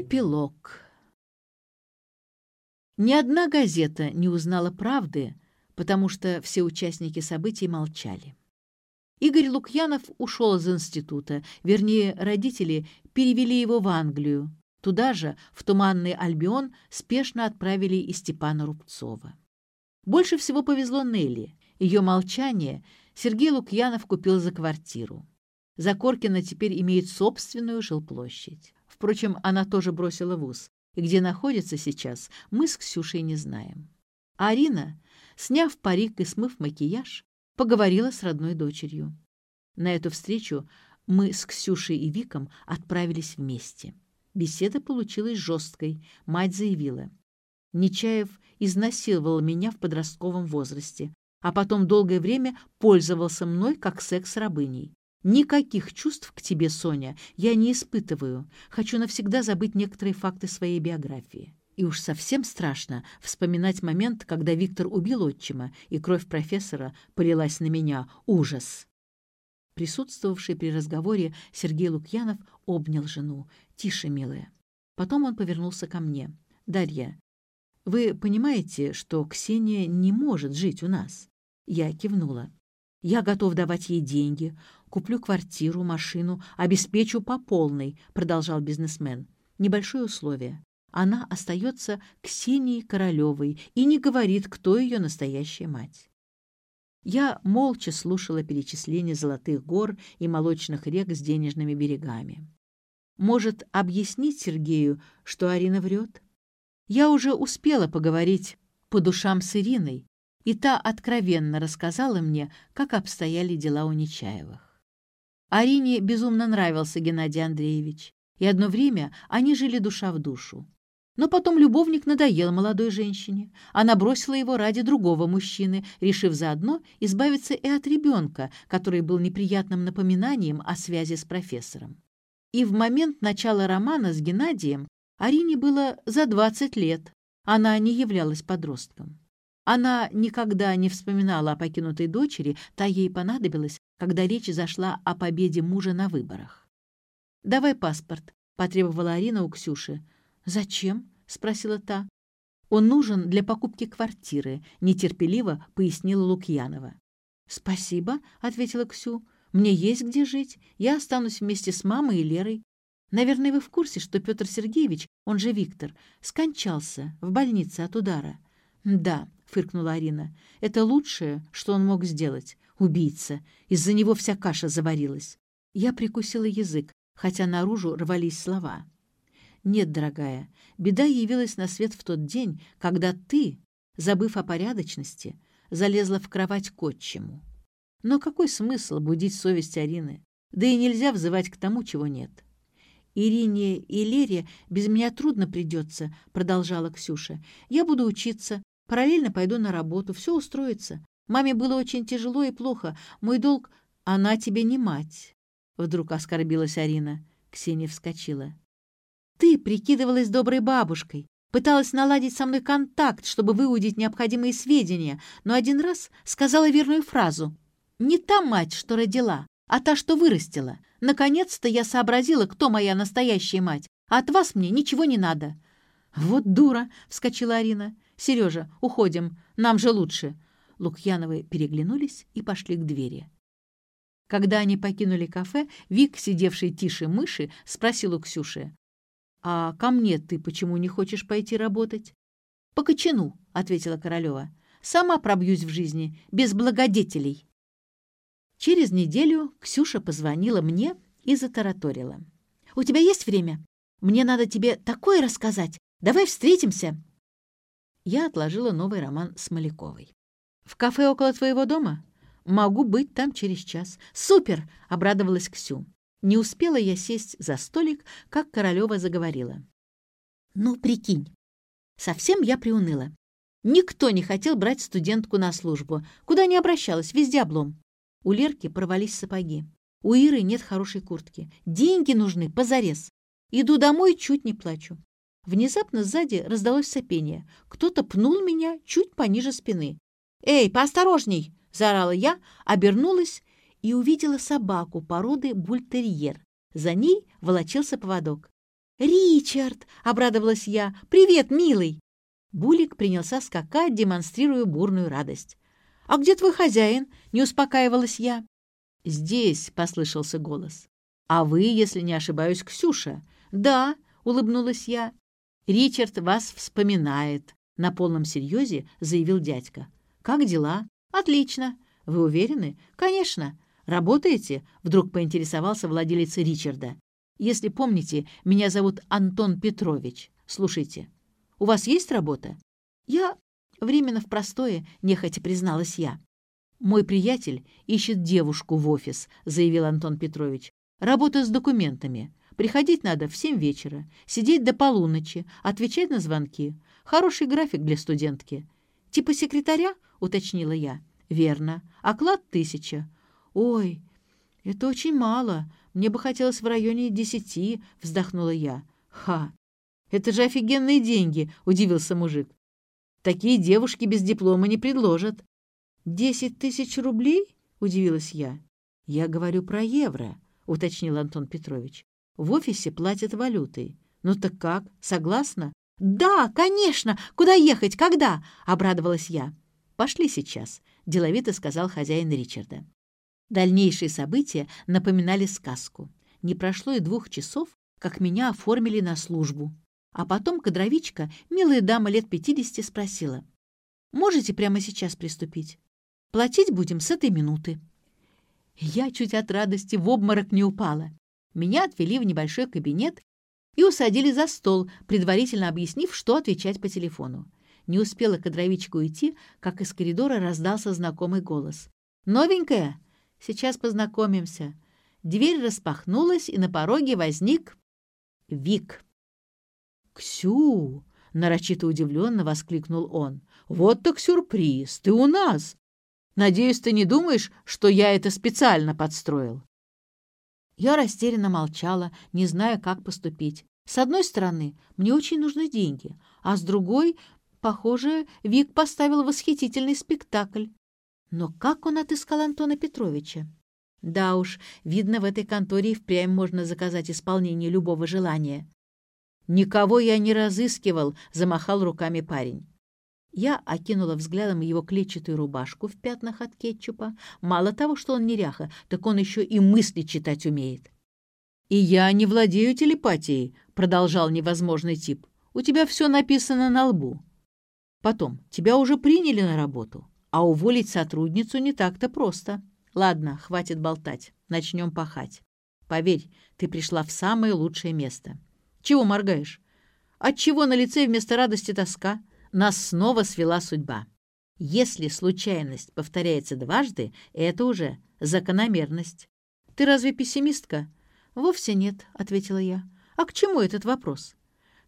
Эпилог. Ни одна газета не узнала правды, потому что все участники событий молчали. Игорь Лукьянов ушел из института, вернее, родители перевели его в Англию. Туда же, в Туманный Альбион, спешно отправили и Степана Рубцова. Больше всего повезло Нелли. Ее молчание Сергей Лукьянов купил за квартиру. Закоркина теперь имеет собственную жилплощадь. Впрочем, она тоже бросила вуз, и где находится сейчас, мы с Ксюшей не знаем. Арина, сняв парик и смыв макияж, поговорила с родной дочерью. На эту встречу мы с Ксюшей и Виком отправились вместе. Беседа получилась жесткой. Мать заявила. Нечаев изнасиловал меня в подростковом возрасте, а потом долгое время пользовался мной как секс-рабыней. Никаких чувств к тебе, Соня, я не испытываю. Хочу навсегда забыть некоторые факты своей биографии. И уж совсем страшно вспоминать момент, когда Виктор убил отчима, и кровь профессора полилась на меня. Ужас! Присутствовавший при разговоре Сергей Лукьянов обнял жену. «Тише, милая». Потом он повернулся ко мне. «Дарья, вы понимаете, что Ксения не может жить у нас?» Я кивнула. «Я готов давать ей деньги, Куплю квартиру, машину, обеспечу по полной», — продолжал бизнесмен. «Небольшое условие. Она остается Ксенией Королевой и не говорит, кто ее настоящая мать». Я молча слушала перечисление золотых гор и молочных рек с денежными берегами. Может, объяснить Сергею, что Арина врет? Я уже успела поговорить по душам с Ириной, и та откровенно рассказала мне, как обстояли дела у Нечаевых. Арине безумно нравился Геннадий Андреевич, и одно время они жили душа в душу. Но потом любовник надоел молодой женщине. Она бросила его ради другого мужчины, решив заодно избавиться и от ребенка, который был неприятным напоминанием о связи с профессором. И в момент начала романа с Геннадием Арине было за 20 лет. Она не являлась подростком. Она никогда не вспоминала о покинутой дочери, та ей понадобилась, когда речь зашла о победе мужа на выборах. «Давай паспорт», — потребовала Арина у Ксюши. «Зачем?» — спросила та. «Он нужен для покупки квартиры», — нетерпеливо пояснила Лукьянова. «Спасибо», — ответила Ксю. «Мне есть где жить. Я останусь вместе с мамой и Лерой. Наверное, вы в курсе, что Петр Сергеевич, он же Виктор, скончался в больнице от удара». «Да», — фыркнула Арина. «Это лучшее, что он мог сделать. Убийца. Из-за него вся каша заварилась». Я прикусила язык, хотя наружу рвались слова. «Нет, дорогая, беда явилась на свет в тот день, когда ты, забыв о порядочности, залезла в кровать к отчиму. Но какой смысл будить совесть Арины? Да и нельзя взывать к тому, чего нет». «Ирине и Лере без меня трудно придется», — продолжала Ксюша. «Я буду учиться, Параллельно пойду на работу, все устроится. Маме было очень тяжело и плохо. Мой долг... Она тебе не мать. Вдруг оскорбилась Арина. Ксения вскочила. Ты прикидывалась доброй бабушкой. Пыталась наладить со мной контакт, чтобы выудить необходимые сведения, но один раз сказала верную фразу. «Не та мать, что родила, а та, что вырастила. Наконец-то я сообразила, кто моя настоящая мать, а от вас мне ничего не надо». «Вот дура!» — вскочила Арина. «Сережа, уходим, нам же лучше». Лукьяновы переглянулись и пошли к двери. Когда они покинули кафе, Вик, сидевший тише мыши, спросил у Ксюши. «А ко мне ты почему не хочешь пойти работать?» «По кочану», — ответила Королева. «Сама пробьюсь в жизни, без благодетелей». Через неделю Ксюша позвонила мне и затараторила. «У тебя есть время? Мне надо тебе такое рассказать. Давай встретимся я отложила новый роман с Маляковой. «В кафе около твоего дома? Могу быть там через час. Супер!» — обрадовалась Ксю. Не успела я сесть за столик, как Королева заговорила. «Ну, прикинь, совсем я приуныла. Никто не хотел брать студентку на службу. Куда ни обращалась, везде облом. У Лерки порвались сапоги. У Иры нет хорошей куртки. Деньги нужны, позарез. Иду домой, чуть не плачу. Внезапно сзади раздалось сопение. Кто-то пнул меня чуть пониже спины. «Эй, поосторожней!» — заорала я, обернулась и увидела собаку породы бультерьер. За ней волочился поводок. «Ричард!» — обрадовалась я. «Привет, милый!» Булик принялся скакать, демонстрируя бурную радость. «А где твой хозяин?» — не успокаивалась я. «Здесь», — послышался голос. «А вы, если не ошибаюсь, Ксюша?» «Да», — улыбнулась я. «Ричард вас вспоминает», — на полном серьезе заявил дядька. «Как дела?» «Отлично. Вы уверены?» «Конечно. Работаете?» — вдруг поинтересовался владелец Ричарда. Если помните, меня зовут Антон Петрович. Слушайте, у вас есть работа? Я временно в простое, нехотя призналась я. Мой приятель ищет девушку в офис, заявил Антон Петрович. Работа с документами. Приходить надо в семь вечера, сидеть до полуночи, отвечать на звонки. Хороший график для студентки. Типа секретаря, уточнила я. Верно. Оклад тысяча. Ой, это очень мало. Мне бы хотелось в районе десяти, вздохнула я. Ха! Это же офигенные деньги, удивился мужик. Такие девушки без диплома не предложат. Десять тысяч рублей? удивилась я. Я говорю про евро, уточнил Антон Петрович. В офисе платят валютой. Ну так как? Согласна? Да, конечно. Куда ехать? Когда? обрадовалась я. Пошли сейчас, деловито сказал хозяин Ричарда. Дальнейшие события напоминали сказку. Не прошло и двух часов, как меня оформили на службу. А потом кадровичка, милая дама лет пятидесяти, спросила. «Можете прямо сейчас приступить? Платить будем с этой минуты». Я чуть от радости в обморок не упала. Меня отвели в небольшой кабинет и усадили за стол, предварительно объяснив, что отвечать по телефону. Не успела кадровичка уйти, как из коридора раздался знакомый голос. «Новенькая? Сейчас познакомимся». Дверь распахнулась, и на пороге возник Вик. «Ксю!» — нарочито удивленно воскликнул он. «Вот так сюрприз! Ты у нас! Надеюсь, ты не думаешь, что я это специально подстроил?» Я растерянно молчала, не зная, как поступить. С одной стороны, мне очень нужны деньги, а с другой, похоже, Вик поставил восхитительный спектакль. Но как он отыскал Антона Петровича? Да уж, видно, в этой конторе впрямь можно заказать исполнение любого желания. «Никого я не разыскивал», — замахал руками парень. Я окинула взглядом его клетчатую рубашку в пятнах от кетчупа. Мало того, что он неряха, так он еще и мысли читать умеет. «И я не владею телепатией», — продолжал невозможный тип. «У тебя все написано на лбу. Потом, тебя уже приняли на работу. А уволить сотрудницу не так-то просто. Ладно, хватит болтать. Начнем пахать. Поверь, ты пришла в самое лучшее место. Чего моргаешь? Отчего на лице вместо радости тоска? Нас снова свела судьба. Если случайность повторяется дважды, это уже закономерность. Ты разве пессимистка? Вовсе нет, ответила я. А к чему этот вопрос?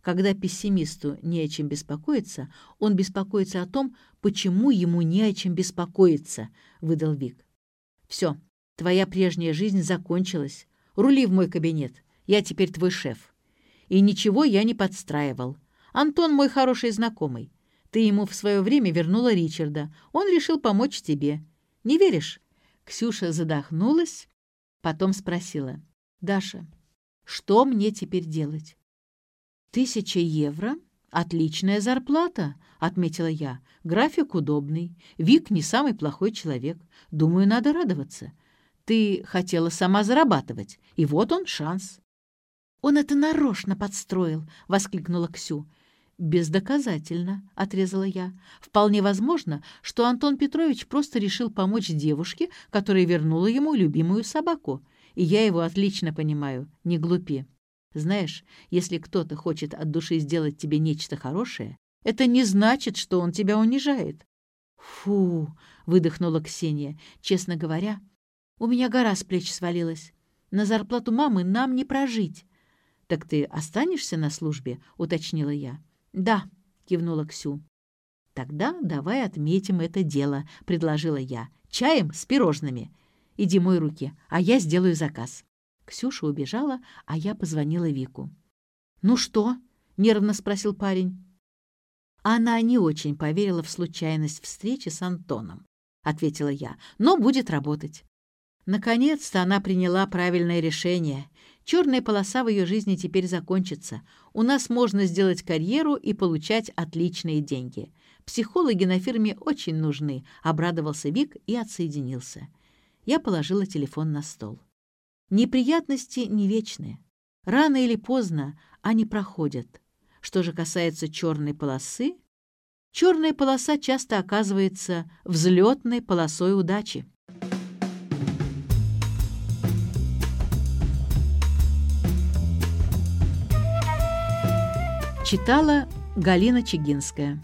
Когда пессимисту не о чем беспокоиться, он беспокоится о том, почему ему не о чем беспокоиться, — выдал Вик. Все, твоя прежняя жизнь закончилась. Рули в мой кабинет, я теперь твой шеф. И ничего я не подстраивал. Антон мой хороший знакомый. Ты ему в свое время вернула Ричарда. Он решил помочь тебе. Не веришь?» Ксюша задохнулась, потом спросила. «Даша, что мне теперь делать?» «Тысяча евро? Отличная зарплата», — отметила я. «График удобный. Вик не самый плохой человек. Думаю, надо радоваться. Ты хотела сама зарабатывать, и вот он шанс». «Он это нарочно подстроил», — воскликнула Ксю. «Бездоказательно», — отрезала я. «Вполне возможно, что Антон Петрович просто решил помочь девушке, которая вернула ему любимую собаку. И я его отлично понимаю, не глупи. Знаешь, если кто-то хочет от души сделать тебе нечто хорошее, это не значит, что он тебя унижает. «Фу!» — выдохнула Ксения. «Честно говоря, у меня гора с плеч свалилась. На зарплату мамы нам не прожить». «Так ты останешься на службе?» — уточнила я. «Да», — кивнула Ксю. «Тогда давай отметим это дело», — предложила я. «Чаем с пирожными. Иди мой руки, а я сделаю заказ». Ксюша убежала, а я позвонила Вику. «Ну что?» — нервно спросил парень. «Она не очень поверила в случайность встречи с Антоном», — ответила я, — «но будет работать». Наконец-то она приняла правильное решение. Черная полоса в ее жизни теперь закончится. У нас можно сделать карьеру и получать отличные деньги. Психологи на фирме очень нужны», — обрадовался Вик и отсоединился. Я положила телефон на стол. Неприятности не вечные. Рано или поздно они проходят. Что же касается черной полосы, черная полоса часто оказывается взлетной полосой удачи. Читала Галина Чигинская.